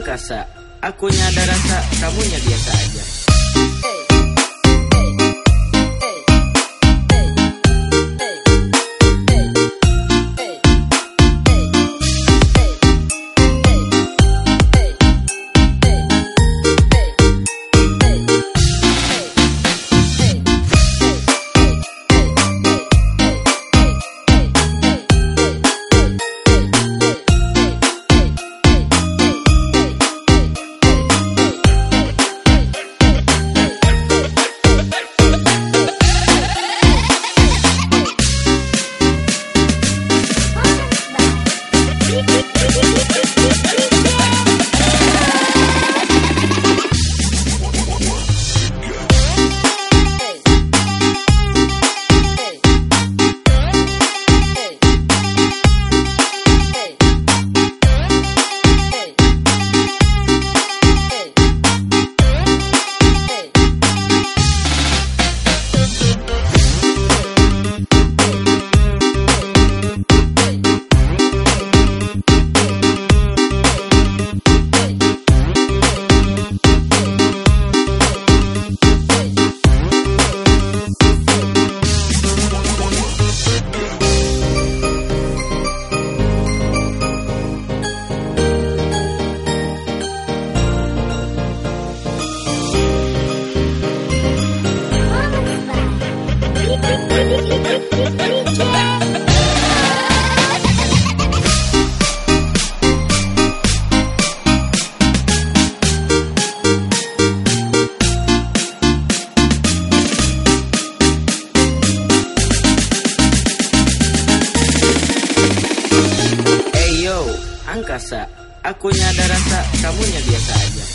angkasa. Akunya ada rasa, kamunya biasa aja angkasa. Akunya ada rasa, kamunya biasa aja